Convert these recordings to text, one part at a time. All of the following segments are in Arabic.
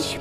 iş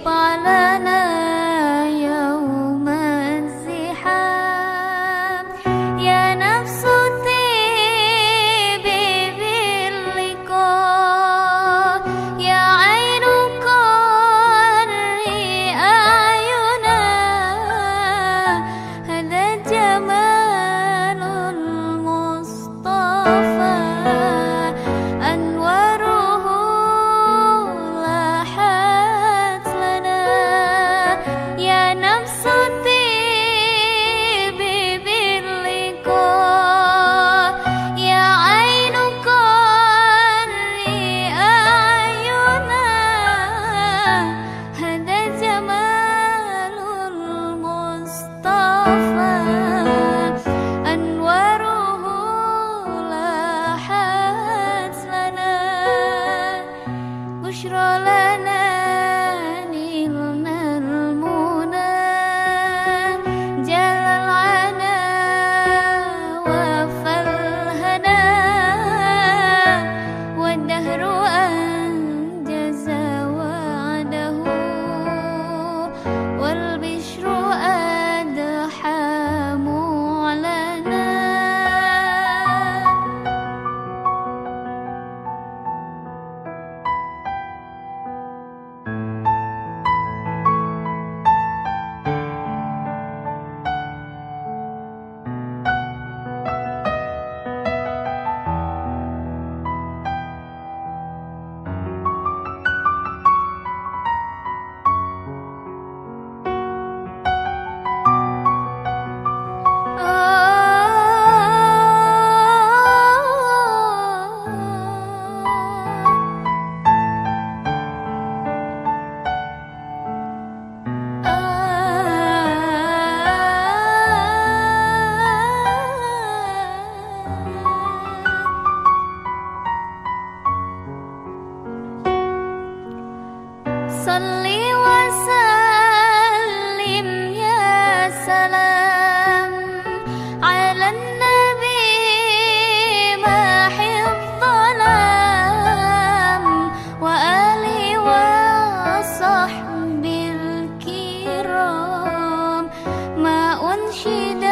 صل وسلم يا سلام على النبي الظلام وآله الكرام. ما أنشد